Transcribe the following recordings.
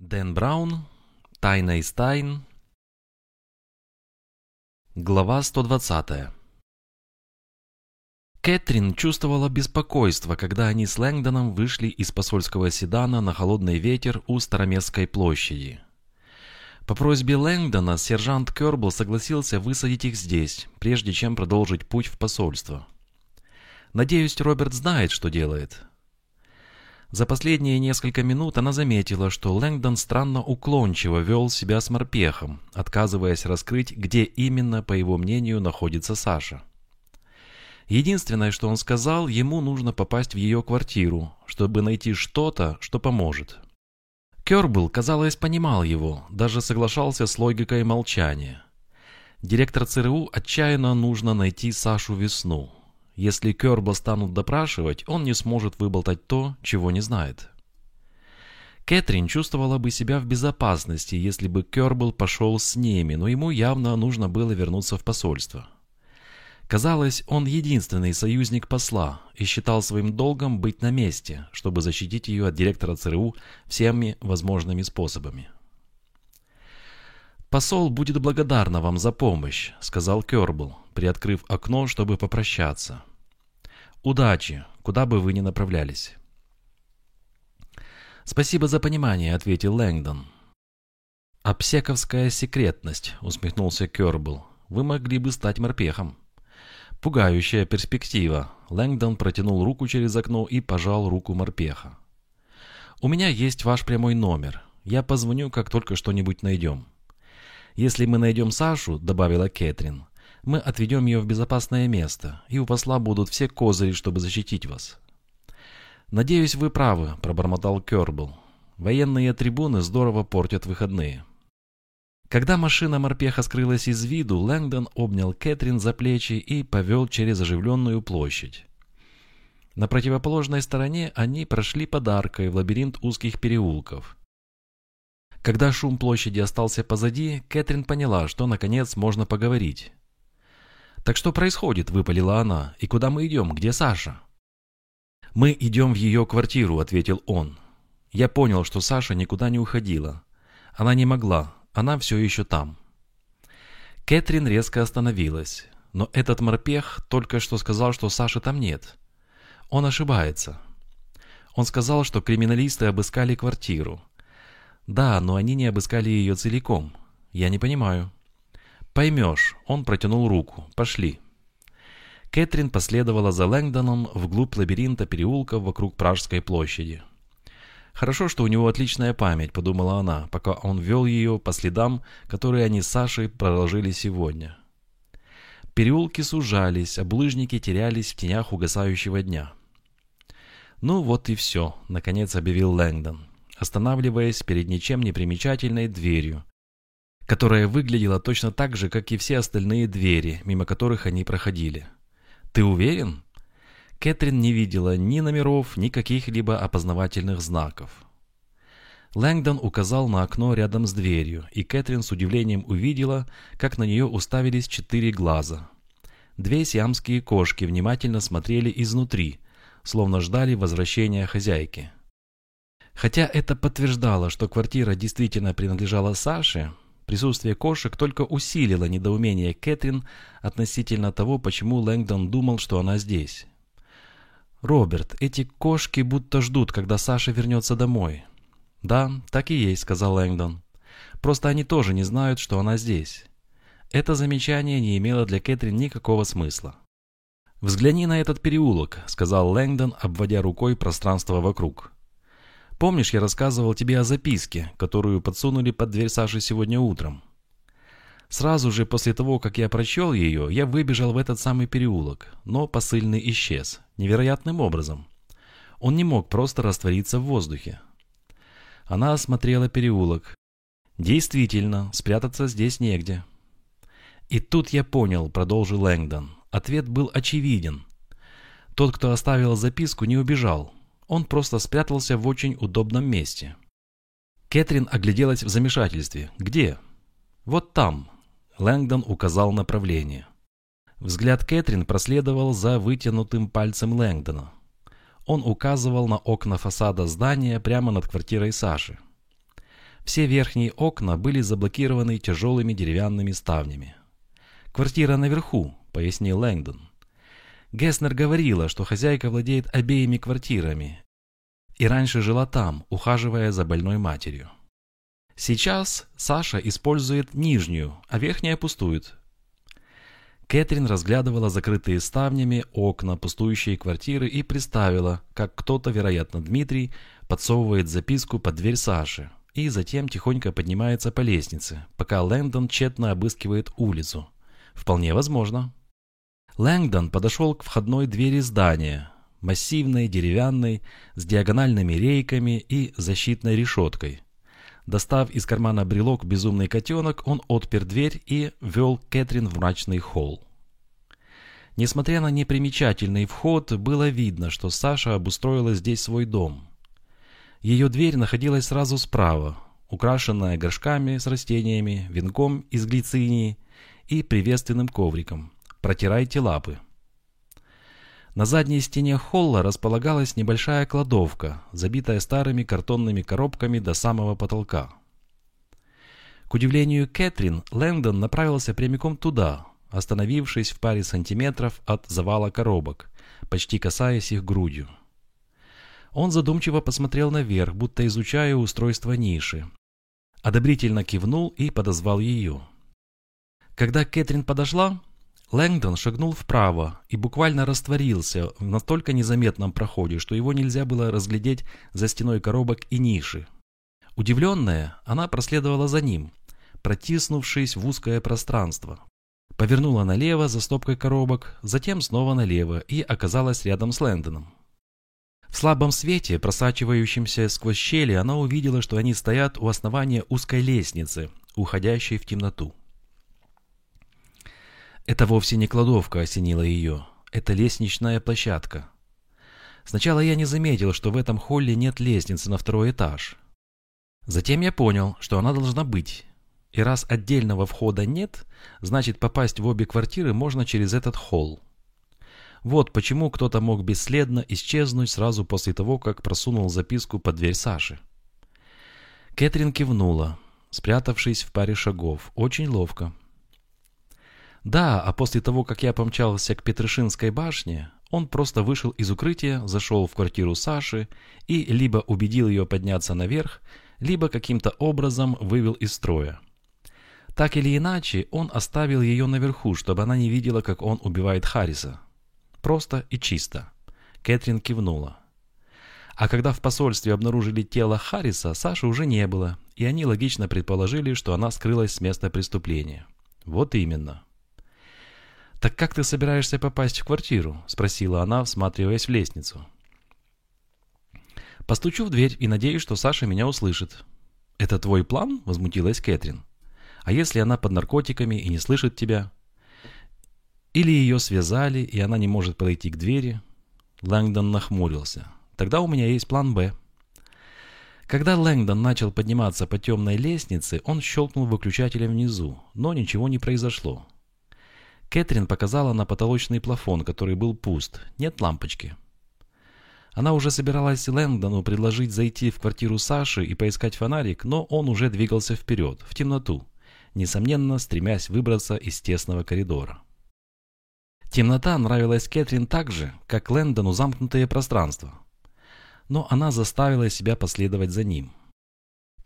Дэн Браун, Тайна из тайн, глава 120. Кэтрин чувствовала беспокойство, когда они с Лэнгдоном вышли из посольского седана на холодный ветер у Староместской площади. По просьбе Лэнгдона сержант Кёрбл согласился высадить их здесь, прежде чем продолжить путь в посольство. «Надеюсь, Роберт знает, что делает», за последние несколько минут она заметила, что Лэнгдон странно уклончиво вел себя с морпехом, отказываясь раскрыть, где именно, по его мнению, находится Саша. Единственное, что он сказал, ему нужно попасть в ее квартиру, чтобы найти что-то, что поможет. Кербл, казалось, понимал его, даже соглашался с логикой молчания. Директор ЦРУ отчаянно нужно найти Сашу Весну, если Керба станут допрашивать, он не сможет выболтать то, чего не знает. Кэтрин чувствовала бы себя в безопасности, если бы Кербл пошел с ними, но ему явно нужно было вернуться в посольство. Казалось, он единственный союзник посла и считал своим долгом быть на месте, чтобы защитить ее от директора ЦРУ всеми возможными способами. «Посол будет благодарна вам за помощь», — сказал Кербл, приоткрыв окно, чтобы попрощаться. Удачи, куда бы вы ни направлялись. «Спасибо за понимание», — ответил Лэнгдон. «Обсековская секретность», — усмехнулся Кёрбл. «Вы могли бы стать морпехом». «Пугающая перспектива». Лэнгдон протянул руку через окно и пожал руку морпеха. «У меня есть ваш прямой номер. Я позвоню, как только что-нибудь найдем». «Если мы найдем Сашу», — добавила Кэтрин, мы отведем ее в безопасное место, и у посла будут все козыри, чтобы защитить вас». «Надеюсь, вы правы», — пробормотал Кербл. «Военные трибуны здорово портят выходные». Когда машина морпеха скрылась из виду, Лэнгдон обнял Кэтрин за плечи и повел через оживленную площадь. На противоположной стороне они прошли подаркой в лабиринт узких переулков. Когда шум площади остался позади, Кэтрин поняла, что наконец можно поговорить. «Так что происходит?» – выпалила она. «И куда мы идем? Где Саша?» «Мы идем в ее квартиру», – ответил он. Я понял, что Саша никуда не уходила. Она не могла, она все еще там. Кэтрин резко остановилась. Но этот морпех только что сказал, что Саши там нет. Он ошибается. Он сказал, что криминалисты обыскали квартиру. Да, но они не обыскали ее целиком. Я не понимаю. «Поймешь». Он протянул руку. «Пошли». Кэтрин последовала за Лэнгдоном вглубь лабиринта переулков вокруг Пражской площади. «Хорошо, что у него отличная память», — подумала она, пока он вел ее по следам, которые они с Сашей проложили сегодня. Переулки сужались, а булыжники терялись в тенях угасающего дня. «Ну вот и все», — наконец объявил Лэнгдон, останавливаясь перед ничем не примечательной дверью, которая выглядела точно так же, как и все остальные двери, мимо которых они проходили. «Ты уверен?» Кэтрин не видела ни номеров, ни каких-либо опознавательных знаков. Лэнгдон указал на окно рядом с дверью, и Кэтрин с удивлением увидела, как на нее уставились четыре глаза. Две сиамские кошки внимательно смотрели изнутри, словно ждали возвращения хозяйки. Хотя это подтверждало, что квартира действительно принадлежала Саше, Присутствие кошек только усилило недоумение Кэтрин относительно того, почему Лэнгдон думал, что она здесь. «Роберт, эти кошки будто ждут, когда Саша вернется домой». «Да, так и есть», — сказал Лэнгдон. «Просто они тоже не знают, что она здесь». Это замечание не имело для Кэтрин никакого смысла. «Взгляни на этот переулок», — сказал Лэнгдон, обводя рукой пространство вокруг. Помнишь, я рассказывал тебе о записке, которую подсунули под дверь Саши сегодня утром? Сразу же после того, как я прочел ее, я выбежал в этот самый переулок, но посыльный исчез, невероятным образом. Он не мог просто раствориться в воздухе. Она осмотрела переулок. Действительно, спрятаться здесь негде. И тут я понял, продолжил Лэнгдон. Ответ был очевиден. Тот, кто оставил записку, не убежал он просто спрятался в очень удобном месте. Кэтрин огляделась в замешательстве. «Где?» «Вот там», — Лэнгдон указал направление. Взгляд Кэтрин проследовал за вытянутым пальцем Лэнгдона. Он указывал на окна фасада здания прямо над квартирой Саши. Все верхние окна были заблокированы тяжелыми деревянными ставнями. «Квартира наверху», — пояснил Лэнгдон. Геснер говорила, что хозяйка владеет обеими квартирами и раньше жила там, ухаживая за больной матерью. Сейчас Саша использует нижнюю, а верхняя пустует. Кэтрин разглядывала закрытые ставнями окна пустующей квартиры и представила, как кто-то, вероятно Дмитрий, подсовывает записку под дверь Саши и затем тихонько поднимается по лестнице, пока Лэндон тщетно обыскивает улицу. Вполне возможно. Лэнгдон подошел к входной двери здания, массивной, деревянной, с диагональными рейками и защитной решеткой. Достав из кармана брелок «Безумный котенок», он отпер дверь и вел Кэтрин в мрачный холл. Несмотря на непримечательный вход, было видно, что Саша обустроила здесь свой дом. Ее дверь находилась сразу справа, украшенная горшками с растениями, венком из глицинии и приветственным ковриком. «Протирайте лапы». На задней стене холла располагалась небольшая кладовка, забитая старыми картонными коробками до самого потолка. К удивлению Кэтрин, Лэндон направился прямиком туда, остановившись в паре сантиметров от завала коробок, почти касаясь их грудью. Он задумчиво посмотрел наверх, будто изучая устройство ниши. Одобрительно кивнул и подозвал ее. Когда Кэтрин подошла, Лэнгдон шагнул вправо и буквально растворился в настолько незаметном проходе, что его нельзя было разглядеть за стеной коробок и ниши. Удивленная, она проследовала за ним, протиснувшись в узкое пространство. Повернула налево за стопкой коробок, затем снова налево и оказалась рядом с Лэндоном. В слабом свете, просачивающемся сквозь щели, она увидела, что они стоят у основания узкой лестницы, уходящей в темноту. Это вовсе не кладовка осенила ее. Это лестничная площадка. Сначала я не заметил, что в этом холле нет лестницы на второй этаж. Затем я понял, что она должна быть. И раз отдельного входа нет, значит попасть в обе квартиры можно через этот холл. Вот почему кто-то мог бесследно исчезнуть сразу после того, как просунул записку под дверь Саши. Кэтрин кивнула, спрятавшись в паре шагов, очень ловко. Да, а после того, как я помчался к Петрышинской башне, он просто вышел из укрытия, зашел в квартиру Саши и либо убедил ее подняться наверх, либо каким-то образом вывел из строя. Так или иначе, он оставил ее наверху, чтобы она не видела, как он убивает Харриса. Просто и чисто. Кэтрин кивнула. А когда в посольстве обнаружили тело Харриса, Саши уже не было, и они логично предположили, что она скрылась с места преступления. Вот именно. «Так как ты собираешься попасть в квартиру?» – спросила она, всматриваясь в лестницу. «Постучу в дверь и надеюсь, что Саша меня услышит». «Это твой план?» – возмутилась Кэтрин. «А если она под наркотиками и не слышит тебя?» «Или ее связали, и она не может подойти к двери?» Лэнгдон нахмурился. «Тогда у меня есть план «Б». Когда Лэнгдон начал подниматься по темной лестнице, он щелкнул выключателем внизу, но ничего не произошло. Кэтрин показала на потолочный плафон, который был пуст. Нет лампочки. Она уже собиралась Лэнгдону предложить зайти в квартиру Саши и поискать фонарик, но он уже двигался вперед, в темноту, несомненно, стремясь выбраться из тесного коридора. Темнота нравилась Кэтрин так же, как Лэндону замкнутое пространство. Но она заставила себя последовать за ним.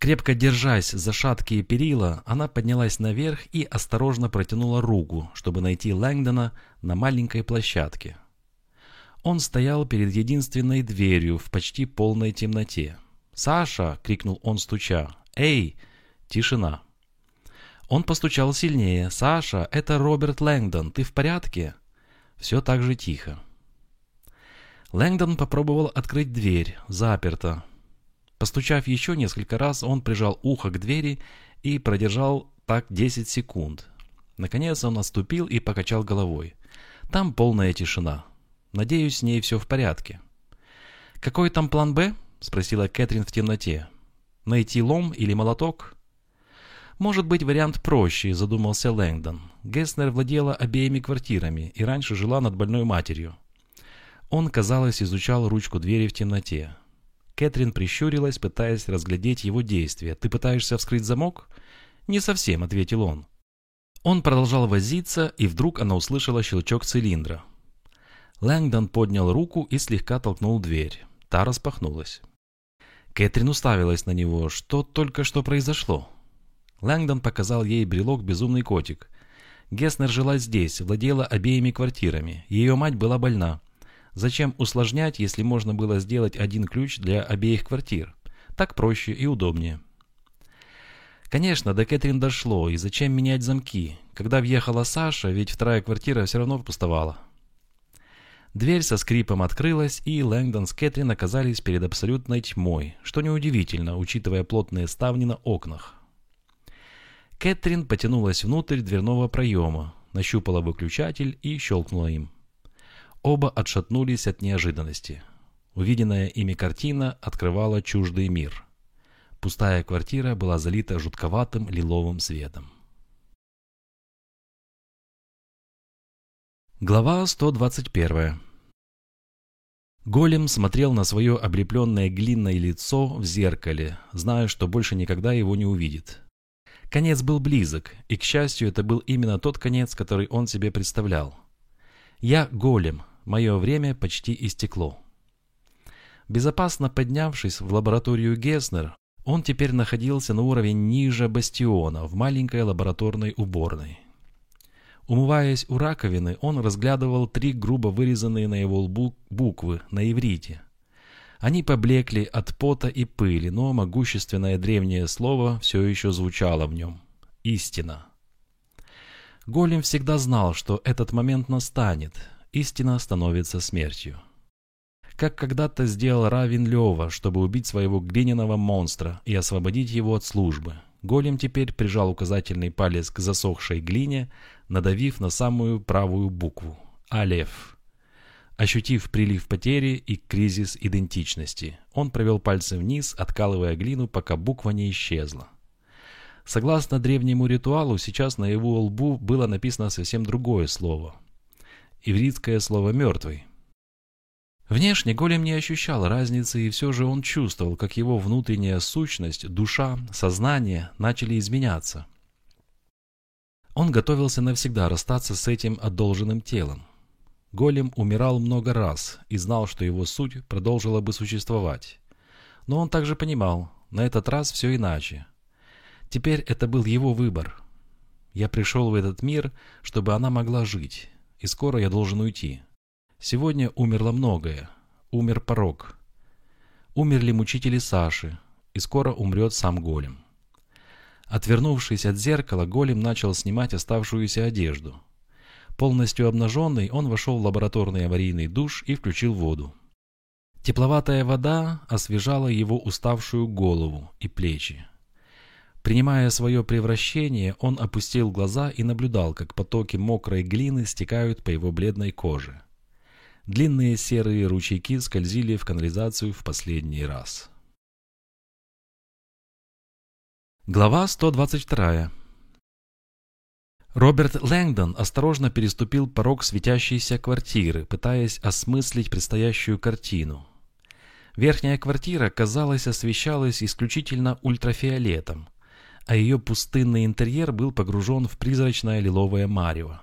Крепко держась за шаткие перила, она поднялась наверх и осторожно протянула руку, чтобы найти Лэнгдона на маленькой площадке. Он стоял перед единственной дверью в почти полной темноте. «Саша!» — крикнул он, стуча. «Эй!» Тишина. Он постучал сильнее. «Саша, это Роберт Лэнгдон. Ты в порядке?» Все так же тихо. Лэнгдон попробовал открыть дверь. Заперто. Постучав еще несколько раз, он прижал ухо к двери и продержал так 10 секунд. Наконец он отступил и покачал головой. Там полная тишина. Надеюсь, с ней все в порядке. «Какой там план «Б»?» – спросила Кэтрин в темноте. «Найти лом или молоток?» «Может быть, вариант проще», – задумался Лэнгдон. Гесснер владела обеими квартирами и раньше жила над больной матерью. Он, казалось, изучал ручку двери в темноте. Кэтрин прищурилась, пытаясь разглядеть его действия. «Ты пытаешься вскрыть замок?» «Не совсем», — ответил он. Он продолжал возиться, и вдруг она услышала щелчок цилиндра. Лэнгдон поднял руку и слегка толкнул дверь. Та распахнулась. Кэтрин уставилась на него. Что только что произошло? Лэнгдон показал ей брелок «Безумный котик». Геснер жила здесь, владела обеими квартирами. Ее мать была больна. Зачем усложнять, если можно было сделать один ключ для обеих квартир? Так проще и удобнее. Конечно, до Кэтрин дошло, и зачем менять замки? Когда въехала Саша, ведь вторая квартира все равно пустовала. Дверь со скрипом открылась, и Лэнгдон с Кэтрин оказались перед абсолютной тьмой, что неудивительно, учитывая плотные ставни на окнах. Кэтрин потянулась внутрь дверного проема, нащупала выключатель и щелкнула им. Оба отшатнулись от неожиданности. Увиденная ими картина открывала чуждый мир. Пустая квартира была залита жутковатым лиловым светом. Глава 121 Голем смотрел на свое облепленное глиной лицо в зеркале, зная, что больше никогда его не увидит. Конец был близок, и, к счастью, это был именно тот конец, который он себе представлял. «Я голем, Мое время почти истекло. Безопасно поднявшись в лабораторию Геснер, он теперь находился на уровень ниже бастиона в маленькой лабораторной уборной. Умываясь у раковины, он разглядывал три грубо вырезанные на его лбу буквы на иврите. Они поблекли от пота и пыли, но могущественное древнее слово все еще звучало в нем. Истина. Голем всегда знал, что этот момент настанет, истина становится смертью. Как когда-то сделал Равин Лева, чтобы убить своего глиняного монстра и освободить его от службы. Голем теперь прижал указательный палец к засохшей глине, надавив на самую правую букву – Алеф. Ощутив прилив потери и кризис идентичности, он провел пальцем вниз, откалывая глину, пока буква не исчезла. Согласно древнему ритуалу, сейчас на его лбу было написано совсем другое слово ивритское слово «мертвый». Внешне голем не ощущал разницы, и все же он чувствовал, как его внутренняя сущность, душа, сознание начали изменяться. Он готовился навсегда расстаться с этим одолженным телом. Голем умирал много раз и знал, что его суть продолжила бы существовать. Но он также понимал, на этот раз все иначе. Теперь это был его выбор. Я пришел в этот мир, чтобы она могла жить и скоро я должен уйти. Сегодня умерло многое. Умер порог. Умерли мучители Саши, и скоро умрет сам голем. Отвернувшись от зеркала, голем начал снимать оставшуюся одежду. Полностью обнаженный, он вошел в лабораторный аварийный душ и включил воду. Тепловатая вода освежала его уставшую голову и плечи. Принимая свое превращение, он опустил глаза и наблюдал, как потоки мокрой глины стекают по его бледной коже. Длинные серые ручейки скользили в канализацию в последний раз. Глава 122 Роберт Лэнгдон осторожно переступил порог светящейся квартиры, пытаясь осмыслить предстоящую картину. Верхняя квартира, казалось, освещалась исключительно ультрафиолетом, а ее пустынный интерьер был погружен в призрачное лиловое марево.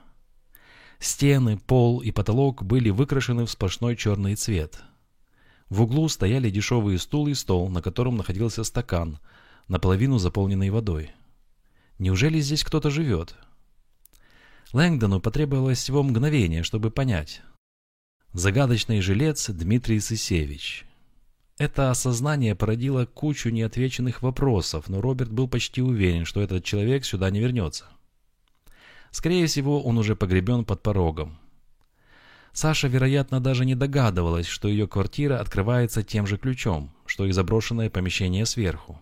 Стены, пол и потолок были выкрашены в сплошной черный цвет. В углу стояли дешевые стул и стол, на котором находился стакан, наполовину заполненный водой. Неужели здесь кто-то живет? Лэнгдону потребовалось всего мгновение, чтобы понять. Загадочный жилец Дмитрий Сысевич – это осознание породило кучу неотвеченных вопросов, но Роберт был почти уверен, что этот человек сюда не вернется. Скорее всего, он уже погребен под порогом. Саша, вероятно, даже не догадывалась, что ее квартира открывается тем же ключом, что и заброшенное помещение сверху.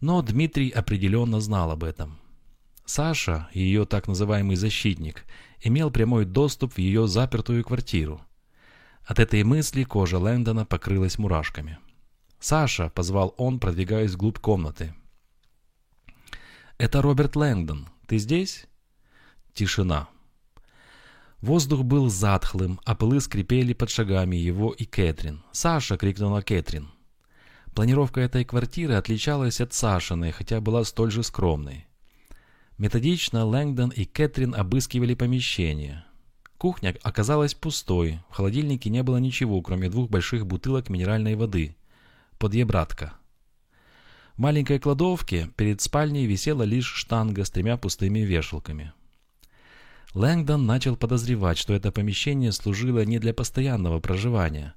Но Дмитрий определенно знал об этом. Саша, ее так называемый защитник, имел прямой доступ в ее запертую квартиру – от этой мысли кожа Лэндона покрылась мурашками. «Саша!» — позвал он, продвигаясь вглубь комнаты. «Это Роберт Лэндон. Ты здесь?» Тишина. Воздух был затхлым, а полы скрипели под шагами его и Кэтрин. «Саша!» — крикнула Кэтрин. Планировка этой квартиры отличалась от Сашиной, хотя была столь же скромной. Методично Лэнгдон и Кэтрин обыскивали помещение. Кухня оказалась пустой, в холодильнике не было ничего, кроме двух больших бутылок минеральной воды. Подъебратка. В маленькой кладовке перед спальней висела лишь штанга с тремя пустыми вешалками. Лэнгдон начал подозревать, что это помещение служило не для постоянного проживания,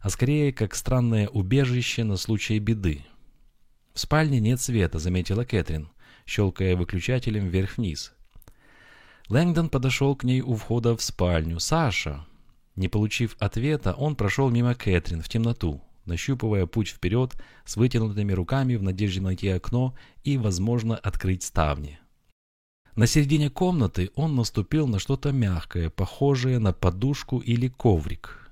а скорее как странное убежище на случай беды. «В спальне нет света», — заметила Кэтрин, щелкая выключателем вверх-вниз. Лэнгдон подошел к ней у входа в спальню. «Саша!» Не получив ответа, он прошел мимо Кэтрин в темноту, нащупывая путь вперед с вытянутыми руками в надежде найти окно и, возможно, открыть ставни. На середине комнаты он наступил на что-то мягкое, похожее на подушку или коврик.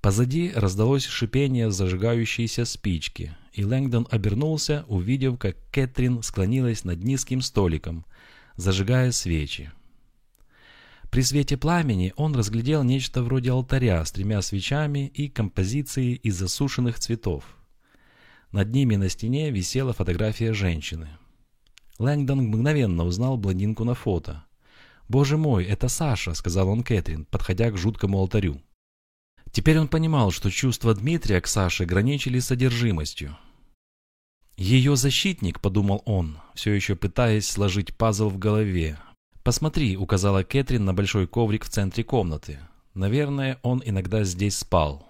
Позади раздалось шипение зажигающейся спички, и Лэнгдон обернулся, увидев, как Кэтрин склонилась над низким столиком, зажигая свечи. При свете пламени он разглядел нечто вроде алтаря с тремя свечами и композицией из засушенных цветов. Над ними на стене висела фотография женщины. Лэнгдон мгновенно узнал блондинку на фото. «Боже мой, это Саша», — сказал он Кэтрин, подходя к жуткому алтарю. Теперь он понимал, что чувства Дмитрия к Саше граничили содержимостью. «Ее защитник», — подумал он, все еще пытаясь сложить пазл в голове. «Посмотри», — указала Кэтрин на большой коврик в центре комнаты. «Наверное, он иногда здесь спал».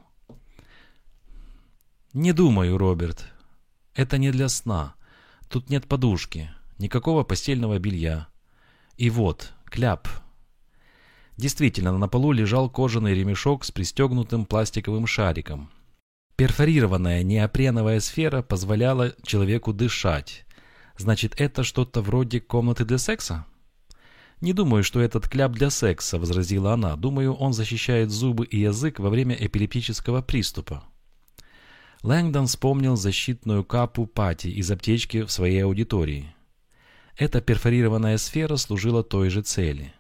«Не думаю, Роберт. Это не для сна. Тут нет подушки, никакого постельного белья. И вот, кляп». Действительно, на полу лежал кожаный ремешок с пристегнутым пластиковым шариком. Перфорированная неопреновая сфера позволяла человеку дышать. Значит, это что-то вроде комнаты для секса? «Не думаю, что этот кляп для секса», — возразила она. «Думаю, он защищает зубы и язык во время эпилептического приступа». Лэнгдон вспомнил защитную капу Пати из аптечки в своей аудитории. Эта перфорированная сфера служила той же цели.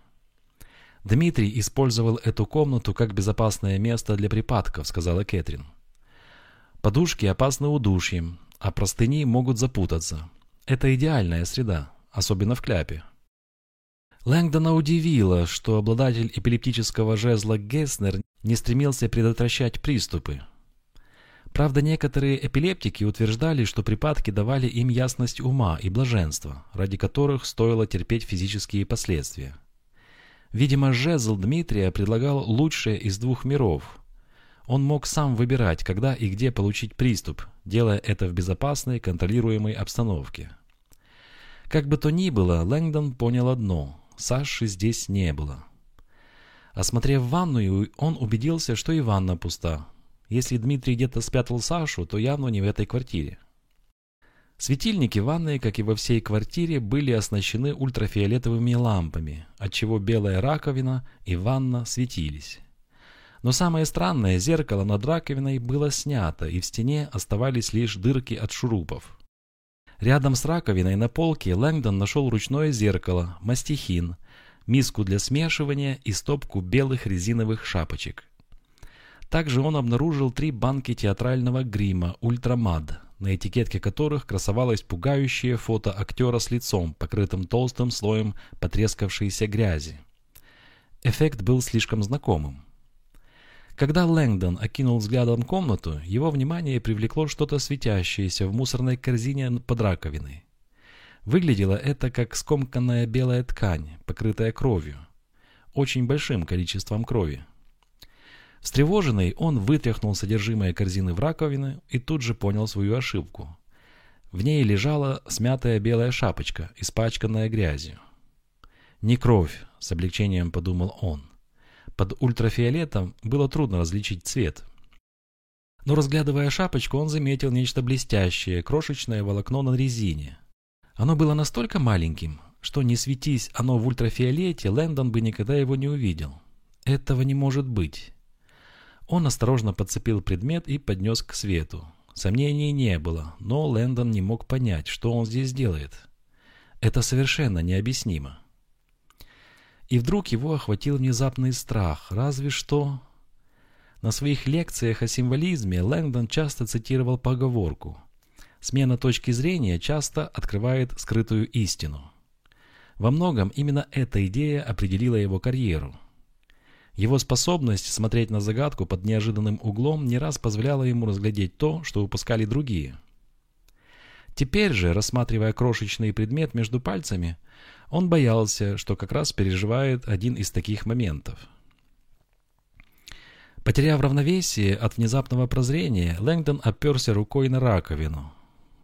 «Дмитрий использовал эту комнату как безопасное место для припадков», — сказала Кэтрин. Подушки опасны удушьем, а простыни могут запутаться. Это идеальная среда, особенно в кляпе. Лэнгдона удивило, что обладатель эпилептического жезла Гесснер не стремился предотвращать приступы. Правда, некоторые эпилептики утверждали, что припадки давали им ясность ума и блаженство, ради которых стоило терпеть физические последствия. Видимо, жезл Дмитрия предлагал лучшее из двух миров, он мог сам выбирать, когда и где получить приступ, делая это в безопасной, контролируемой обстановке. Как бы то ни было, Лэнгдон понял одно – Саши здесь не было. Осмотрев ванную, он убедился, что и ванна пуста. Если Дмитрий где-то спрятал Сашу, то явно не в этой квартире. Светильники ванной, как и во всей квартире, были оснащены ультрафиолетовыми лампами, отчего белая раковина и ванна светились. Но самое странное, зеркало над раковиной было снято, и в стене оставались лишь дырки от шурупов. Рядом с раковиной на полке Лэнгдон нашел ручное зеркало, мастихин, миску для смешивания и стопку белых резиновых шапочек. Также он обнаружил три банки театрального грима «Ультрамад», на этикетке которых красовалось пугающее фото актера с лицом, покрытым толстым слоем потрескавшейся грязи. Эффект был слишком знакомым. Когда Лэнгдон окинул взглядом комнату, его внимание привлекло что-то светящееся в мусорной корзине под раковиной. Выглядело это как скомканная белая ткань, покрытая кровью. Очень большим количеством крови. Встревоженный, он вытряхнул содержимое корзины в раковину и тут же понял свою ошибку. В ней лежала смятая белая шапочка, испачканная грязью. «Не кровь», — с облегчением подумал он. Под ультрафиолетом было трудно различить цвет. Но разглядывая шапочку, он заметил нечто блестящее, крошечное волокно на резине. Оно было настолько маленьким, что не светись оно в ультрафиолете, Лэндон бы никогда его не увидел. Этого не может быть. Он осторожно подцепил предмет и поднес к свету. Сомнений не было, но Лэндон не мог понять, что он здесь делает. Это совершенно необъяснимо. И вдруг его охватил внезапный страх, разве что... На своих лекциях о символизме Лэнгдон часто цитировал поговорку «Смена точки зрения часто открывает скрытую истину». Во многом именно эта идея определила его карьеру. Его способность смотреть на загадку под неожиданным углом не раз позволяла ему разглядеть то, что упускали другие. Теперь же, рассматривая крошечный предмет между пальцами, он боялся, что как раз переживает один из таких моментов – Потеряв равновесие от внезапного прозрения, Лэнгдон оперся рукой на раковину.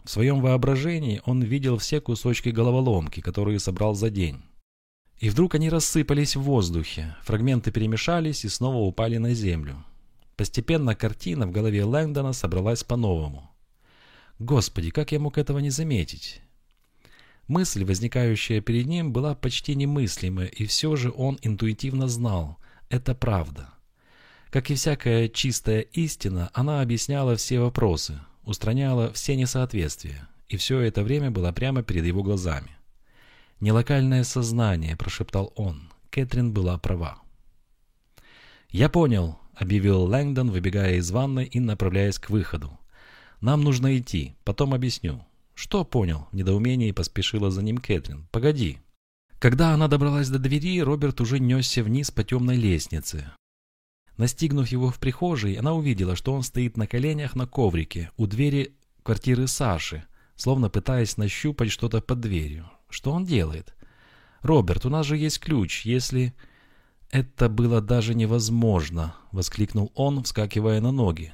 В своем воображении он видел все кусочки головоломки, которые собрал за день. И вдруг они рассыпались в воздухе, фрагменты перемешались и снова упали на землю. Постепенно картина в голове Лэнгдона собралась по-новому. Господи, как я мог этого не заметить? Мысль, возникающая перед ним, была почти немыслимой, и все же он интуитивно знал – это правда. Как и всякая чистая истина, она объясняла все вопросы, устраняла все несоответствия, и все это время было прямо перед его глазами. «Нелокальное сознание», – прошептал он. Кэтрин была права. «Я понял», – объявил Лэнгдон, выбегая из ванной и направляясь к выходу. «Нам нужно идти, потом объясню». «Что понял?» – в недоумении поспешила за ним Кэтрин. «Погоди». Когда она добралась до двери, Роберт уже несся вниз по темной лестнице. Настигнув его в прихожей, она увидела, что он стоит на коленях на коврике у двери квартиры Саши, словно пытаясь нащупать что-то под дверью. Что он делает? «Роберт, у нас же есть ключ, если...» «Это было даже невозможно!» — воскликнул он, вскакивая на ноги.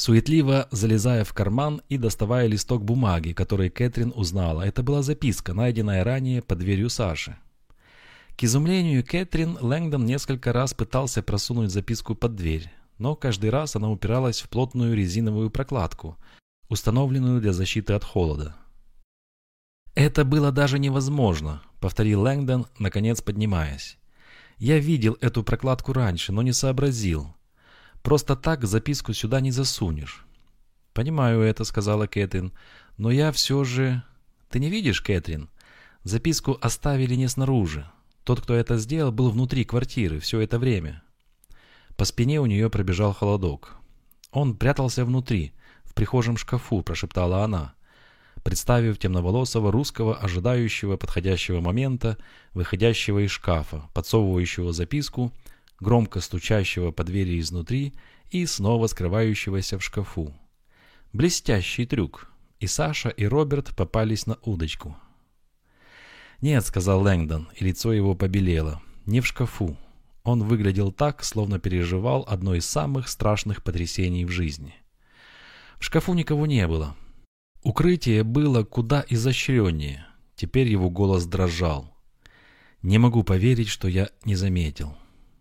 Суетливо залезая в карман и доставая листок бумаги, который Кэтрин узнала. Это была записка, найденная ранее под дверью Саши. К изумлению Кэтрин, Лэнгдон несколько раз пытался просунуть записку под дверь, но каждый раз она упиралась в плотную резиновую прокладку, установленную для защиты от холода. «Это было даже невозможно», — повторил Лэнгдон, наконец поднимаясь. «Я видел эту прокладку раньше, но не сообразил. Просто так записку сюда не засунешь». «Понимаю это», — сказала Кэтрин, — «но я все же...» «Ты не видишь, Кэтрин? Записку оставили не снаружи. Тот, кто это сделал, был внутри квартиры все это время. По спине у нее пробежал холодок. Он прятался внутри, в прихожем шкафу, прошептала она, представив темноволосого русского, ожидающего подходящего момента, выходящего из шкафа, подсовывающего записку, громко стучащего по двери изнутри и снова скрывающегося в шкафу. Блестящий трюк. И Саша, и Роберт попались на удочку. «Нет», — сказал Лэнгдон, и лицо его побелело. «Не в шкафу». Он выглядел так, словно переживал одно из самых страшных потрясений в жизни. В шкафу никого не было. Укрытие было куда изощреннее. Теперь его голос дрожал. «Не могу поверить, что я не заметил».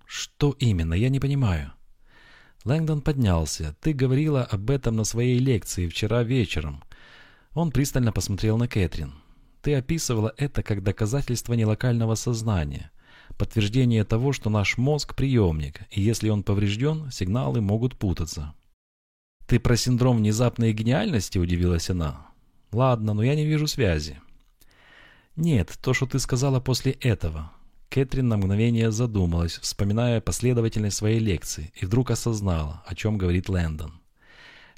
«Что именно? Я не понимаю». Лэнгдон поднялся. «Ты говорила об этом на своей лекции вчера вечером». Он пристально посмотрел на Кэтрин. Ты описывала это как доказательство нелокального сознания, подтверждение того, что наш мозг – приемник, и если он поврежден, сигналы могут путаться. «Ты про синдром внезапной гениальности?» – удивилась она. «Ладно, но я не вижу связи». «Нет, то, что ты сказала после этого». Кэтрин на мгновение задумалась, вспоминая последовательность своей лекции, и вдруг осознала, о чем говорит Лэндон.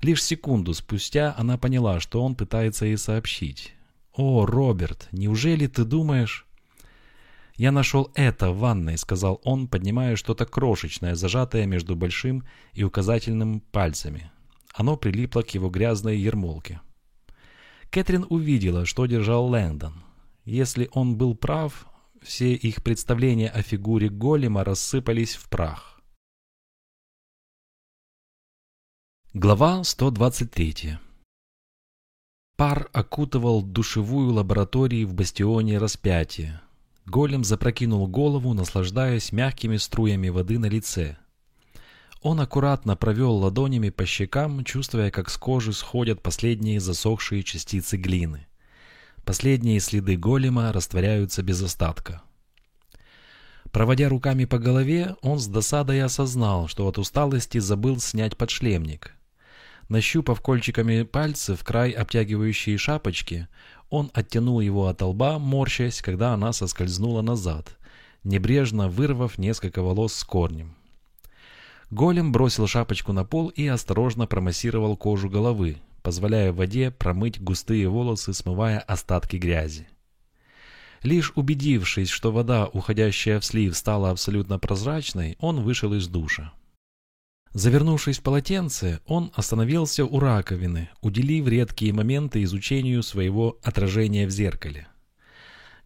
Лишь секунду спустя она поняла, что он пытается ей сообщить. «О, Роберт, неужели ты думаешь...» «Я нашел это в ванной», — сказал он, поднимая что-то крошечное, зажатое между большим и указательным пальцами. Оно прилипло к его грязной ермолке. Кэтрин увидела, что держал Лэндон. Если он был прав, все их представления о фигуре голема рассыпались в прах. Глава 123 Пар окутывал душевую лабораторию в бастионе распятия. Голем запрокинул голову, наслаждаясь мягкими струями воды на лице. Он аккуратно провел ладонями по щекам, чувствуя, как с кожи сходят последние засохшие частицы глины. Последние следы голема растворяются без остатка. Проводя руками по голове, он с досадой осознал, что от усталости забыл снять подшлемник. Нащупав кольчиками пальцев край обтягивающей шапочки, он оттянул его от лба, морщась, когда она соскользнула назад, небрежно вырвав несколько волос с корнем. Голем бросил шапочку на пол и осторожно промассировал кожу головы, позволяя воде промыть густые волосы, смывая остатки грязи. Лишь убедившись, что вода, уходящая в слив, стала абсолютно прозрачной, он вышел из душа. Завернувшись в полотенце, он остановился у раковины, уделив редкие моменты изучению своего отражения в зеркале.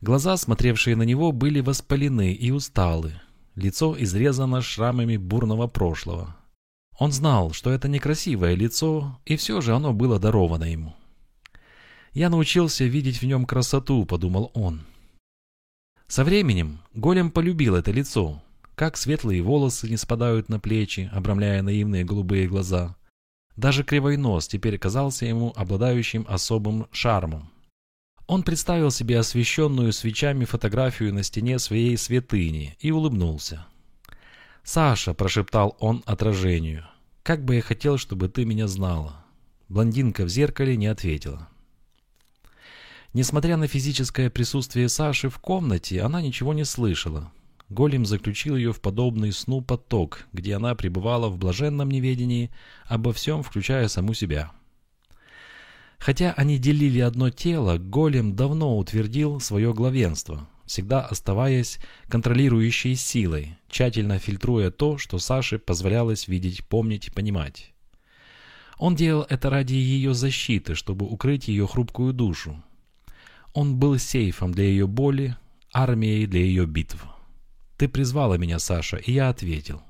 Глаза, смотревшие на него, были воспалены и усталы, лицо изрезано шрамами бурного прошлого. Он знал, что это некрасивое лицо, и все же оно было даровано ему. «Я научился видеть в нем красоту», — подумал он. Со временем Голем полюбил это лицо, как светлые волосы не спадают на плечи, обрамляя наивные голубые глаза. Даже кривой нос теперь казался ему обладающим особым шармом. Он представил себе освещенную свечами фотографию на стене своей святыни и улыбнулся. «Саша», — прошептал он отражению, — «как бы я хотел, чтобы ты меня знала». Блондинка в зеркале не ответила. Несмотря на физическое присутствие Саши в комнате, она ничего не слышала. Голем заключил ее в подобный сну поток, где она пребывала в блаженном неведении обо всем, включая саму себя. Хотя они делили одно тело, Голем давно утвердил свое главенство, всегда оставаясь контролирующей силой, тщательно фильтруя то, что Саше позволялось видеть, помнить и понимать. Он делал это ради ее защиты, чтобы укрыть ее хрупкую душу. Он был сейфом для ее боли, армией для ее битв. «Ты призвала меня, Саша, и я ответил».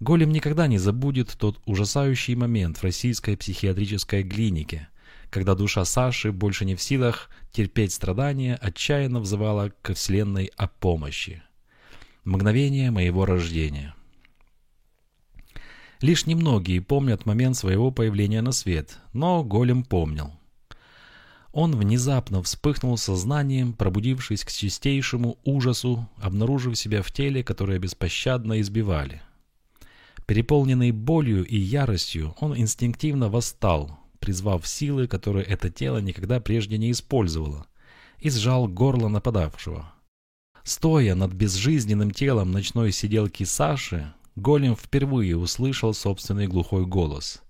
Голем никогда не забудет тот ужасающий момент в российской психиатрической клинике, когда душа Саши больше не в силах терпеть страдания, отчаянно взывала к Вселенной о помощи. Мгновение моего рождения. Лишь немногие помнят момент своего появления на свет, но Голем помнил. Он внезапно вспыхнул сознанием, пробудившись к чистейшему ужасу, обнаружив себя в теле, которое беспощадно избивали. Переполненный болью и яростью, он инстинктивно восстал, призвав силы, которые это тело никогда прежде не использовало, и сжал горло нападавшего. Стоя над безжизненным телом ночной сиделки Саши, Голем впервые услышал собственный глухой голос.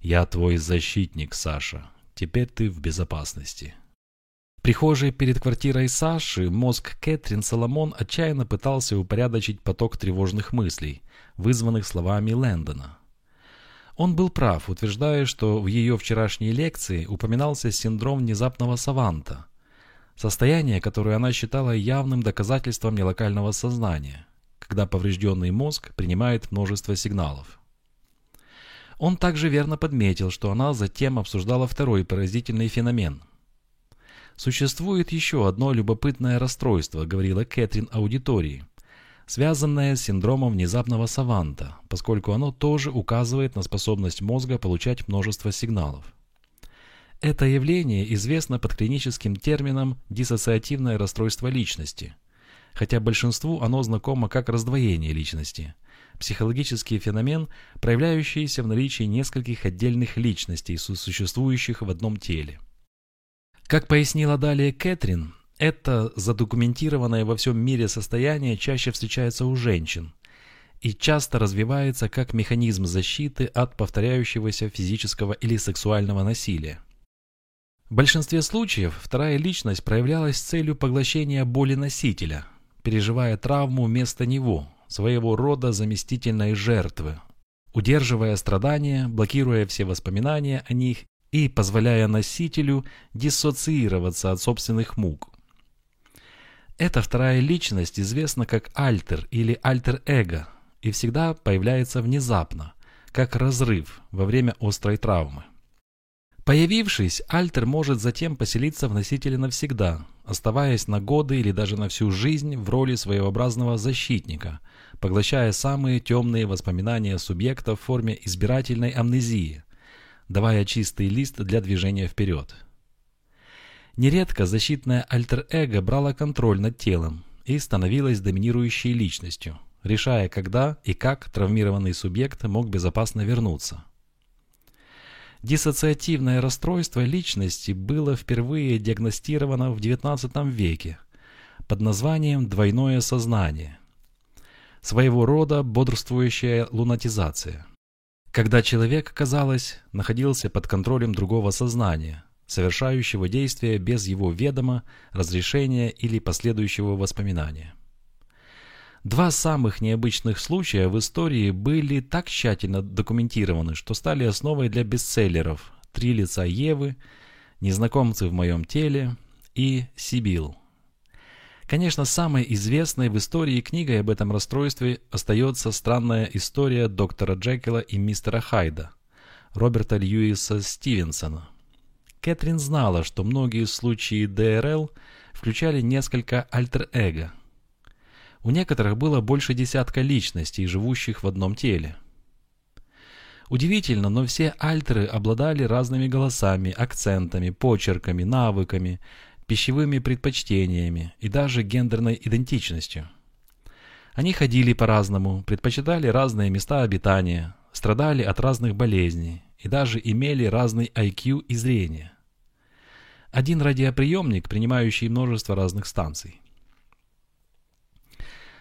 «Я твой защитник, Саша. Теперь ты в безопасности». прихожей перед квартирой Саши мозг Кэтрин Соломон отчаянно пытался упорядочить поток тревожных мыслей, вызванных словами Лэндона. Он был прав, утверждая, что в ее вчерашней лекции упоминался синдром внезапного саванта, состояние, которое она считала явным доказательством нелокального сознания, когда поврежденный мозг принимает множество сигналов. Он также верно подметил, что она затем обсуждала второй поразительный феномен. «Существует еще одно любопытное расстройство», — говорила Кэтрин аудитории, связанное с синдромом внезапного саванта, поскольку оно тоже указывает на способность мозга получать множество сигналов. Это явление известно под клиническим термином диссоциативное расстройство личности, хотя большинству оно знакомо как раздвоение личности – психологический феномен, проявляющийся в наличии нескольких отдельных личностей, существующих в одном теле. Как пояснила далее Кэтрин, это задокументированное во всем мире состояние чаще встречается у женщин и часто развивается как механизм защиты от повторяющегося физического или сексуального насилия. В большинстве случаев вторая личность проявлялась с целью поглощения боли носителя, переживая травму вместо него, своего рода заместительной жертвы, удерживая страдания, блокируя все воспоминания о них и позволяя носителю диссоциироваться от собственных мук. Эта вторая личность известна как альтер или альтер-эго и всегда появляется внезапно, как разрыв во время острой травмы. Появившись, альтер может затем поселиться в носителе навсегда, оставаясь на годы или даже на всю жизнь в роли своеобразного защитника, поглощая самые темные воспоминания субъекта в форме избирательной амнезии, давая чистый лист для движения вперед. Нередко защитное альтер-эго брало контроль над телом и становилось доминирующей личностью, решая, когда и как травмированный субъект мог безопасно вернуться. Диссоциативное расстройство личности было впервые диагностировано в XIX веке под названием «двойное сознание». Своего рода бодрствующая лунатизация. Когда человек, казалось, находился под контролем другого сознания, совершающего действия без его ведома, разрешения или последующего воспоминания. Два самых необычных случая в истории были так тщательно документированы, что стали основой для бестселлеров «Три лица Евы», «Незнакомцы в моем теле» и «Сибил». Конечно, самой известной в истории книгой об этом расстройстве остается странная история доктора Джекила и мистера Хайда, Роберта Льюиса Стивенсона. Кэтрин знала, что многие случаи ДРЛ включали несколько альтер-эго – у некоторых было больше десятка личностей, живущих в одном теле. Удивительно, но все альтеры обладали разными голосами, акцентами, почерками, навыками, пищевыми предпочтениями и даже гендерной идентичностью. Они ходили по-разному, предпочитали разные места обитания, страдали от разных болезней и даже имели разный IQ и зрение. Один радиоприемник, принимающий множество разных станций.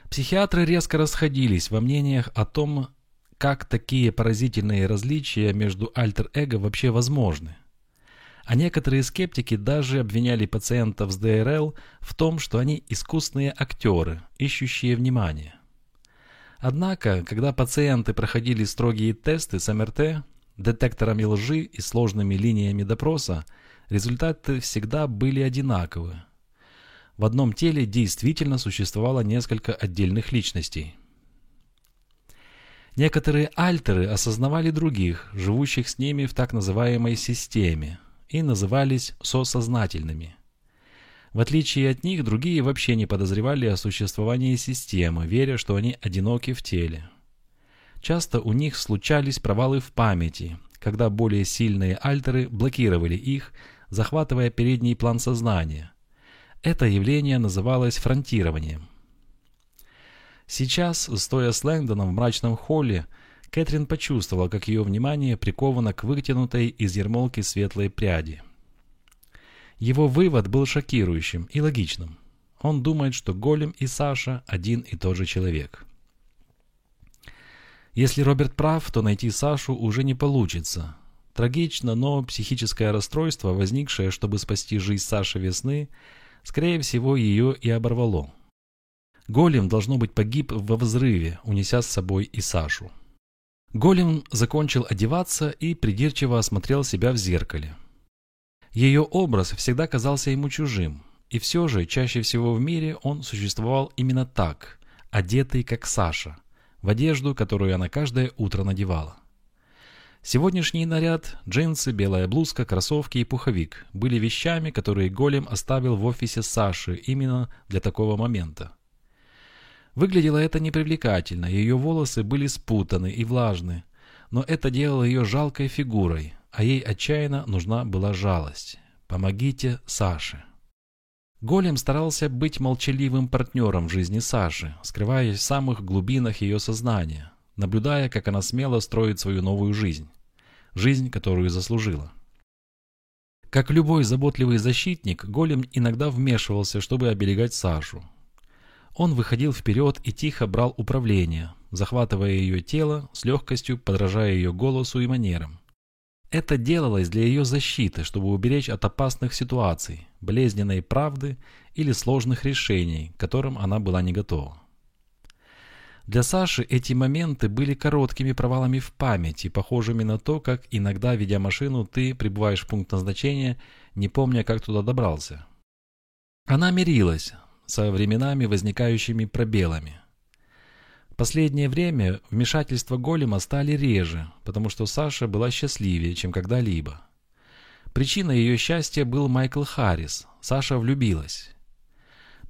Психиатры резко расходились во мнениях о том, как такие поразительные различия между альтер-эго вообще возможны. А некоторые скептики даже обвиняли пациентов с ДРЛ в том, что они искусные актеры, ищущие внимание. Однако, когда пациенты проходили строгие тесты с МРТ, детекторами лжи и сложными линиями допроса, результаты всегда были одинаковы в одном теле действительно существовало несколько отдельных личностей. Некоторые альтеры осознавали других, живущих с ними в так называемой системе, и назывались сосознательными. В отличие от них, другие вообще не подозревали о существовании системы, веря, что они одиноки в теле. Часто у них случались провалы в памяти, когда более сильные альтеры блокировали их, захватывая передний план сознания – это явление называлось фронтированием. Сейчас, стоя с Лэнгдоном в мрачном холле, Кэтрин почувствовала, как ее внимание приковано к вытянутой из ермолки светлой пряди. Его вывод был шокирующим и логичным. Он думает, что Голем и Саша один и тот же человек. Если Роберт прав, то найти Сашу уже не получится. Трагично, но психическое расстройство, возникшее, чтобы спасти жизнь Саши Весны, Скорее всего, ее и оборвало. Голем, должно быть, погиб во взрыве, унеся с собой и Сашу. Голем закончил одеваться и придирчиво осмотрел себя в зеркале. Ее образ всегда казался ему чужим, и все же чаще всего в мире он существовал именно так, одетый как Саша, в одежду, которую она каждое утро надевала. Сегодняшний наряд, джинсы, белая блузка, кроссовки и пуховик были вещами, которые Голем оставил в офисе Саши именно для такого момента. Выглядело это непривлекательно, ее волосы были спутаны и влажны, но это делало ее жалкой фигурой, а ей отчаянно нужна была жалость. «Помогите Саше». Голем старался быть молчаливым партнером в жизни Саши, скрываясь в самых глубинах ее сознания, наблюдая, как она смело строит свою новую жизнь. Жизнь, которую заслужила. Как любой заботливый защитник, Голем иногда вмешивался, чтобы оберегать Сашу. Он выходил вперед и тихо брал управление, захватывая ее тело, с легкостью подражая ее голосу и манерам. Это делалось для ее защиты, чтобы уберечь от опасных ситуаций, болезненной правды или сложных решений, к которым она была не готова. Для Саши эти моменты были короткими провалами в памяти, похожими на то, как иногда, ведя машину, ты прибываешь в пункт назначения, не помня, как туда добрался. Она мирилась со временами возникающими пробелами. Последнее время вмешательства голема стали реже, потому что Саша была счастливее, чем когда-либо. Причиной ее счастья был Майкл Харрис. Саша влюбилась.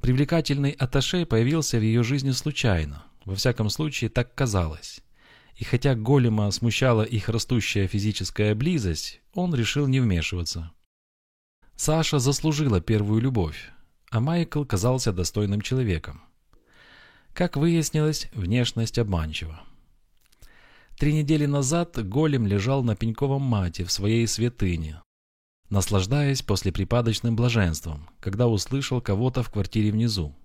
Привлекательный Аташе появился в ее жизни случайно. Во всяком случае, так казалось. И хотя Голема смущала их растущая физическая близость, он решил не вмешиваться. Саша заслужила первую любовь, а Майкл казался достойным человеком. Как выяснилось, внешность обманчива. Три недели назад Голем лежал на пеньковом мате в своей святыне, наслаждаясь послеприпадочным блаженством, когда услышал кого-то в квартире внизу.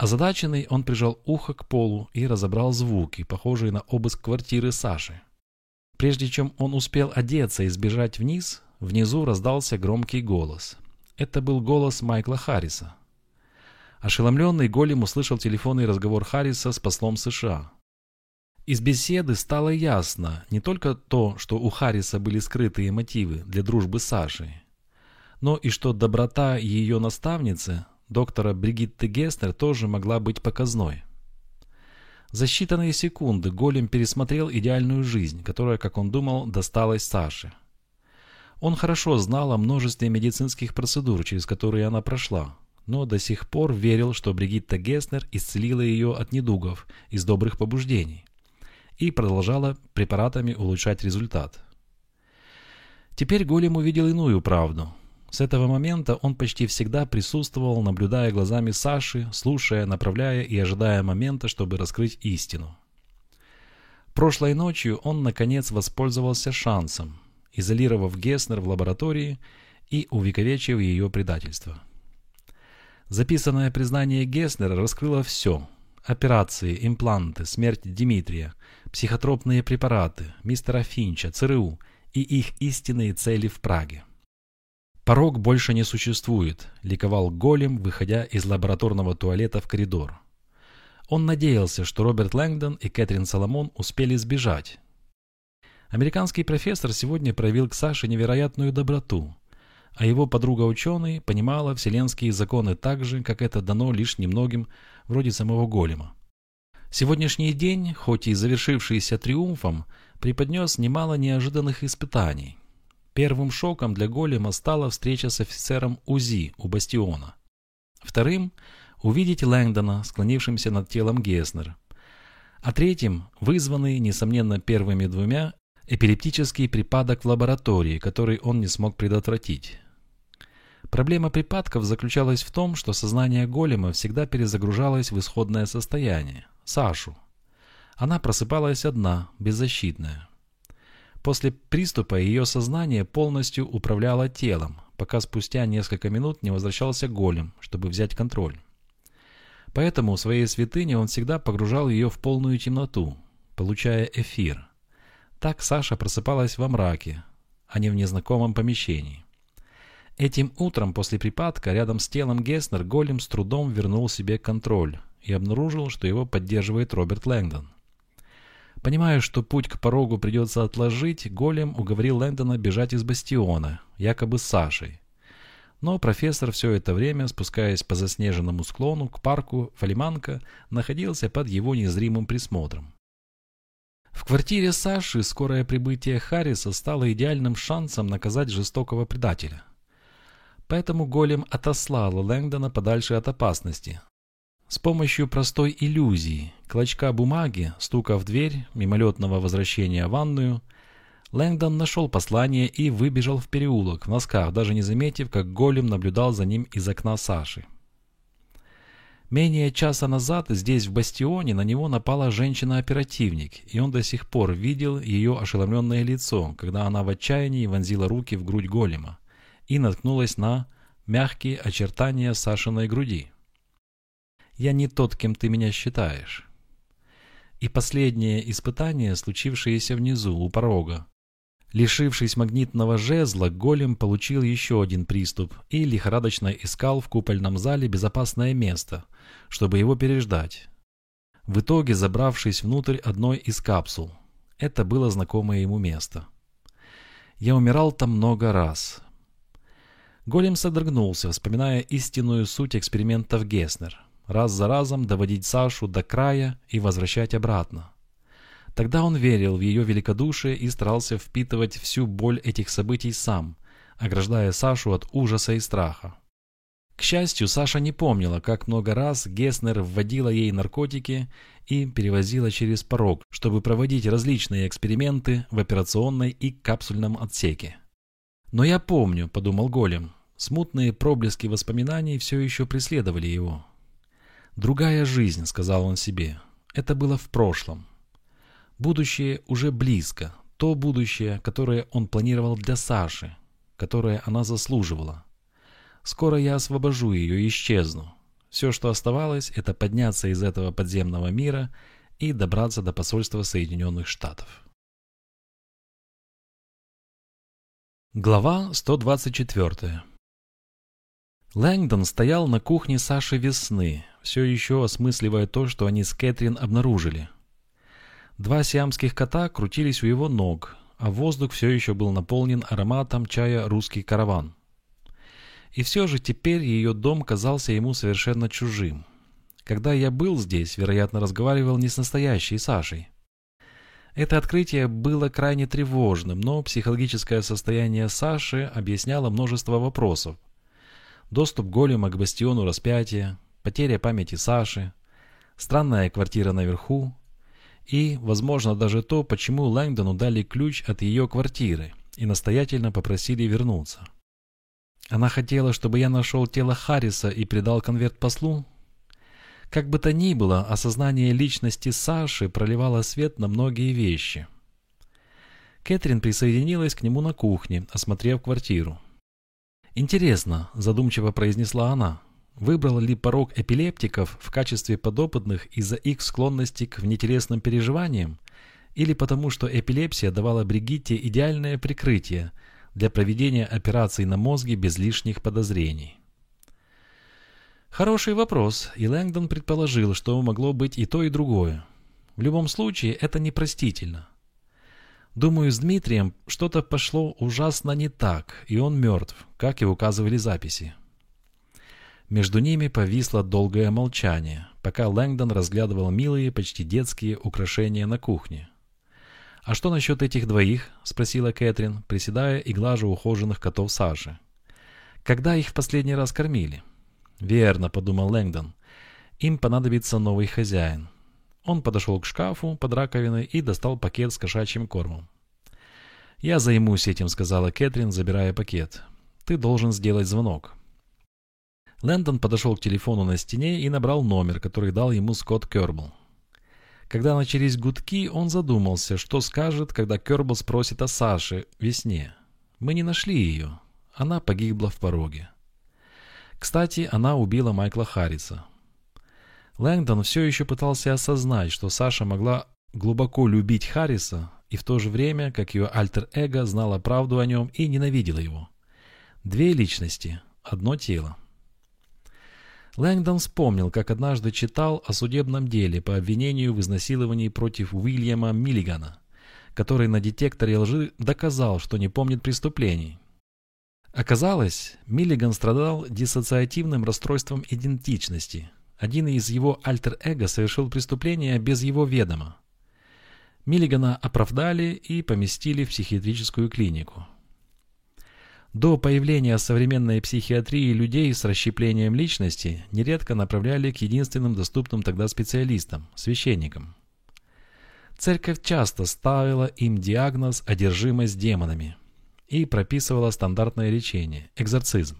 Озадаченный, он прижал ухо к полу и разобрал звуки, похожие на обыск квартиры Саши. Прежде чем он успел одеться и сбежать вниз, внизу раздался громкий голос. Это был голос Майкла Харриса. Ошеломленный Голем услышал телефонный разговор Харриса с послом США. Из беседы стало ясно не только то, что у Харриса были скрытые мотивы для дружбы с Сашей, но и что доброта ее наставницы, доктора Бригитты Геснер, тоже могла быть показной. За считанные секунды Голем пересмотрел идеальную жизнь, которая, как он думал, досталась Саше. Он хорошо знал о множестве медицинских процедур, через которые она прошла, но до сих пор верил, что Бригитта Геснер исцелила ее от недугов из добрых побуждений и продолжала препаратами улучшать результат. Теперь Голем увидел иную правду. С этого момента он почти всегда присутствовал, наблюдая глазами Саши, слушая, направляя и ожидая момента, чтобы раскрыть истину. Прошлой ночью он, наконец, воспользовался шансом, изолировав Геснер в лаборатории и увековечив ее предательство. Записанное признание Геснера раскрыло все – Операции, импланты, смерть Дмитрия, психотропные препараты, мистера Финча, ЦРУ и их истинные цели в Праге. «Порог больше не существует», – ликовал Голем, выходя из лабораторного туалета в коридор. Он надеялся, что Роберт Лэнгдон и Кэтрин Соломон успели сбежать. Американский профессор сегодня проявил к Саше невероятную доброту, а его подруга-ученый понимала вселенские законы так же, как это дано лишь немногим, вроде самого Голема. Сегодняшний день, хоть и завершившийся триумфом, преподнес немало неожиданных испытаний. Первым шоком для Голема стала встреча с офицером УЗИ у Бастиона. Вторым – увидеть Лэнгдона, склонившимся над телом Геснер. А третьим – вызванный, несомненно, первыми двумя, эпилептический припадок в лаборатории, который он не смог предотвратить. Проблема припадков заключалась в том, что сознание голема всегда перезагружалось в исходное состояние – Сашу. Она просыпалась одна, беззащитная. После приступа ее сознание полностью управляло телом, пока спустя несколько минут не возвращался голем, чтобы взять контроль. Поэтому в своей святыне он всегда погружал ее в полную темноту, получая эфир. Так Саша просыпалась во мраке, а не в незнакомом помещении. Этим утром после припадка рядом с телом Геснер голем с трудом вернул себе контроль и обнаружил, что его поддерживает Роберт Лэнгдон. Понимая, что путь к порогу придется отложить, голем уговорил Лэндона бежать из бастиона, якобы с Сашей. Но профессор все это время, спускаясь по заснеженному склону к парку Фалиманка, находился под его незримым присмотром. В квартире Саши скорое прибытие Харриса стало идеальным шансом наказать жестокого предателя. Поэтому голем отослал Лэнгдона подальше от опасности. С помощью простой иллюзии, клочка бумаги, стука в дверь, мимолетного возвращения в ванную, Лэнгдон нашел послание и выбежал в переулок в носках, даже не заметив, как голем наблюдал за ним из окна Саши. Менее часа назад здесь, в бастионе, на него напала женщина-оперативник, и он до сих пор видел ее ошеломленное лицо, когда она в отчаянии вонзила руки в грудь голема и наткнулась на мягкие очертания Сашиной груди. «Я не тот, кем ты меня считаешь». И последнее испытание, случившееся внизу, у порога. Лишившись магнитного жезла, голем получил еще один приступ и лихорадочно искал в купольном зале безопасное место, чтобы его переждать. В итоге забравшись внутрь одной из капсул. Это было знакомое ему место. Я умирал там много раз, Голем содрогнулся, вспоминая истинную суть экспериментов Геснер. Раз за разом доводить Сашу до края и возвращать обратно. Тогда он верил в ее великодушие и старался впитывать всю боль этих событий сам, ограждая Сашу от ужаса и страха. К счастью, Саша не помнила, как много раз Геснер вводила ей наркотики и перевозила через порог, чтобы проводить различные эксперименты в операционной и капсульном отсеке. «Но я помню», — подумал Голем, Смутные проблески воспоминаний все еще преследовали его. «Другая жизнь», — сказал он себе. «Это было в прошлом. Будущее уже близко. То будущее, которое он планировал для Саши, которое она заслуживала. Скоро я освобожу ее и исчезну. Все, что оставалось, это подняться из этого подземного мира и добраться до посольства Соединенных Штатов. Глава 124 Лэнгдон стоял на кухне Саши Весны, все еще осмысливая то, что они с Кэтрин обнаружили. Два сиамских кота крутились у его ног, а воздух все еще был наполнен ароматом чая «Русский караван». И все же теперь ее дом казался ему совершенно чужим. Когда я был здесь, вероятно, разговаривал не с настоящей Сашей. Это открытие было крайне тревожным, но психологическое состояние Саши объясняло множество вопросов. Доступ голема к бастиону распятия, потеря памяти Саши, странная квартира наверху и, возможно, даже то, почему Лэнгдону дали ключ от ее квартиры и настоятельно попросили вернуться. Она хотела, чтобы я нашел тело Харриса и передал конверт послу? Как бы то ни было, осознание личности Саши проливало свет на многие вещи. Кэтрин присоединилась к нему на кухне, осмотрев квартиру. «Интересно», – задумчиво произнесла она, – выбрал ли порог эпилептиков в качестве подопытных из-за их склонности к внетересным переживаниям или потому, что эпилепсия давала Бригитте идеальное прикрытие – для проведения операций на мозге без лишних подозрений? Хороший вопрос, и Лэнгдон предположил, что могло быть и то, и другое. В любом случае, это непростительно. Думаю, с Дмитрием что-то пошло ужасно не так, и он мертв, как и указывали записи. Между ними повисло долгое молчание, пока Лэнгдон разглядывал милые, почти детские украшения на кухне. «А что насчет этих двоих?» – спросила Кэтрин, приседая и глажа ухоженных котов Саши. «Когда их в последний раз кормили?» «Верно», – подумал Лэнгдон. «Им понадобится новый хозяин». Он подошел к шкафу под раковиной и достал пакет с кошачьим кормом. «Я займусь этим», – сказала Кэтрин, забирая пакет. «Ты должен сделать звонок». Лэндон подошел к телефону на стене и набрал номер, который дал ему Скотт Кербл. Когда начались гудки, он задумался, что скажет, когда Кербл спросит о Саше весне. Мы не нашли ее. Она погибла в пороге. Кстати, она убила Майкла Харриса. Лэнгдон все еще пытался осознать, что Саша могла глубоко любить Харриса и в то же время, как ее альтер-эго, знала правду о нем и ненавидела его. Две личности, одно тело. Лэнгдон вспомнил, как однажды читал о судебном деле по обвинению в изнасиловании против Уильяма Миллигана, который на детекторе лжи доказал, что не помнит преступлений. Оказалось, Миллиган страдал диссоциативным расстройством идентичности. Один из его альтер-эго совершил преступление без его ведома. Миллигана оправдали и поместили в психиатрическую клинику. До появления современной психиатрии людей с расщеплением личности нередко направляли к единственным доступным тогда специалистам – священникам. Церковь часто ставила им диагноз «одержимость демонами» и прописывала стандартное лечение – экзорцизм.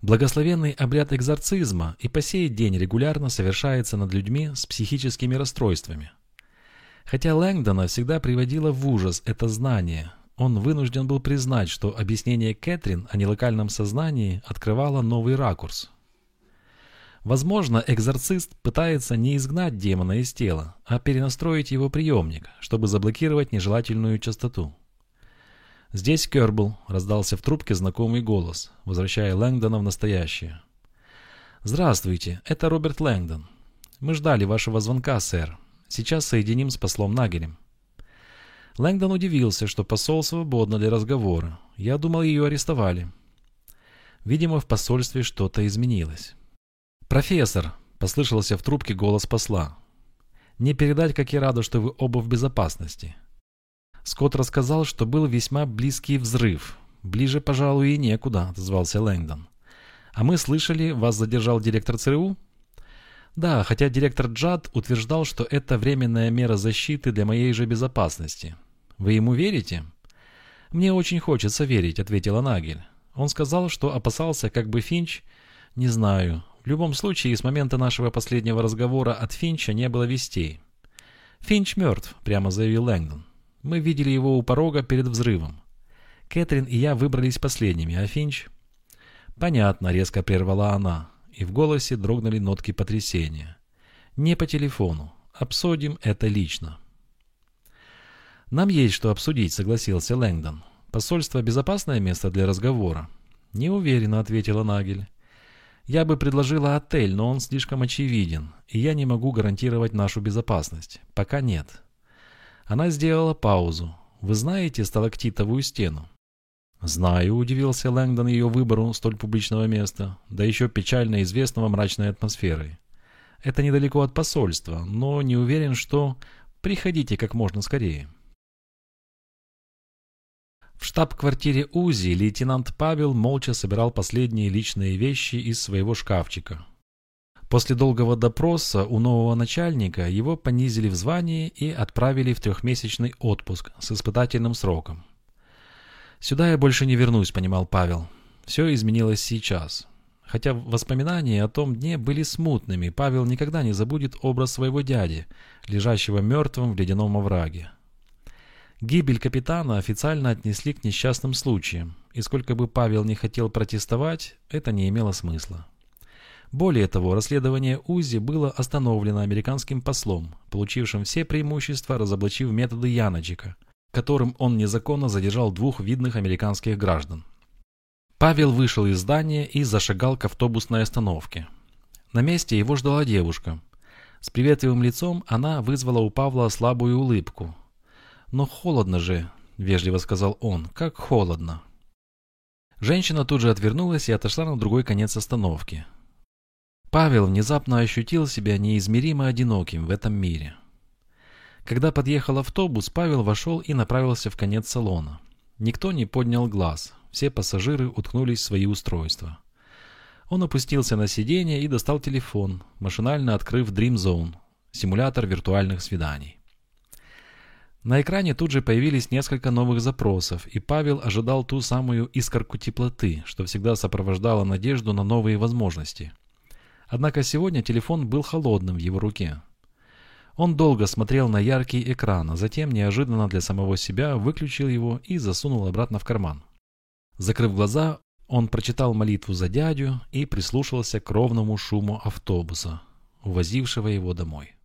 Благословенный обряд экзорцизма и по сей день регулярно совершается над людьми с психическими расстройствами. Хотя Лэнгдона всегда приводило в ужас это знание – он вынужден был признать, что объяснение Кэтрин о нелокальном сознании открывало новый ракурс. Возможно, экзорцист пытается не изгнать демона из тела, а перенастроить его приемник, чтобы заблокировать нежелательную частоту. «Здесь Кербл», — раздался в трубке знакомый голос, возвращая Лэнгдона в настоящее. «Здравствуйте, это Роберт Лэнгдон. Мы ждали вашего звонка, сэр. Сейчас соединим с послом Нагелем». Лэнгдон удивился, что посол свободна для разговора. Я думал, ее арестовали. Видимо, в посольстве что-то изменилось. «Профессор!» – послышался в трубке голос посла. «Не передать, как я рада, что вы оба в безопасности». Скотт рассказал, что был весьма близкий взрыв. «Ближе, пожалуй, и некуда», – отозвался Лэнгдон. «А мы слышали, вас задержал директор ЦРУ?» «Да, хотя директор Джад утверждал, что это временная мера защиты для моей же безопасности. Вы ему верите?» «Мне очень хочется верить», — ответила Нагель. Он сказал, что опасался, как бы Финч... Не знаю. В любом случае, с момента нашего последнего разговора от Финча не было вестей. «Финч мертв», — прямо заявил Лэнгдон. «Мы видели его у порога перед взрывом. Кэтрин и я выбрались последними, а Финч...» «Понятно», — резко прервала она. и в голосе дрогнули нотки потрясения. «Не по телефону. Обсудим это лично». «Нам есть что обсудить», — согласился Лэнгдон. «Посольство — безопасное место для разговора?» «Не уверенно», — ответила Нагель. «Я бы предложила отель, но он слишком очевиден, и я не могу гарантировать нашу безопасность. Пока нет». Она сделала паузу. «Вы знаете сталактитовую стену?» «Знаю», — удивился Лэнгдон ее выбору столь публичного места, да еще печально известного мрачной атмосферой. «Это недалеко от посольства, но не уверен, что... Приходите как можно скорее». В штаб-квартире УЗИ лейтенант Павел молча собирал последние личные вещи из своего шкафчика. После долгого допроса у нового начальника его понизили в звании и отправили в трехмесячный отпуск с испытательным сроком. «Сюда я больше не вернусь», — понимал Павел. «Все изменилось сейчас». Хотя воспоминания о том дне были смутными, Павел никогда не забудет образ своего дяди, лежащего мертвым в ледяном овраге. Гибель капитана официально отнесли к несчастным случаям, и сколько бы Павел не хотел протестовать, это не имело смысла. Более того, расследование УЗИ было остановлено американским послом, получившим все преимущества, разоблачив методы Яночика, которым он незаконно задержал двух видных американских граждан. Павел вышел из здания и зашагал к автобусной остановке. На месте его ждала девушка. С приветливым лицом она вызвала у Павла слабую улыбку, «Но холодно же», — вежливо сказал он, — «как холодно». Женщина тут же отвернулась и отошла на другой конец остановки. Павел внезапно ощутил себя неизмеримо одиноким в этом мире. Когда подъехал автобус, Павел вошел и направился в конец салона. Никто не поднял глаз, все пассажиры уткнулись в свои устройства. Он опустился на сиденье и достал телефон, машинально открыв Dream Zone, симулятор виртуальных свиданий. На экране тут же появились несколько новых запросов, и Павел ожидал ту самую искорку теплоты, что всегда сопровождала надежду на новые возможности. Однако сегодня телефон был холодным в его руке. Он долго смотрел на яркий экран, а затем неожиданно для самого себя выключил его и засунул обратно в карман. Закрыв глаза, он прочитал молитву за дядю и прислушался к ровному шуму автобуса, увозившего его домой.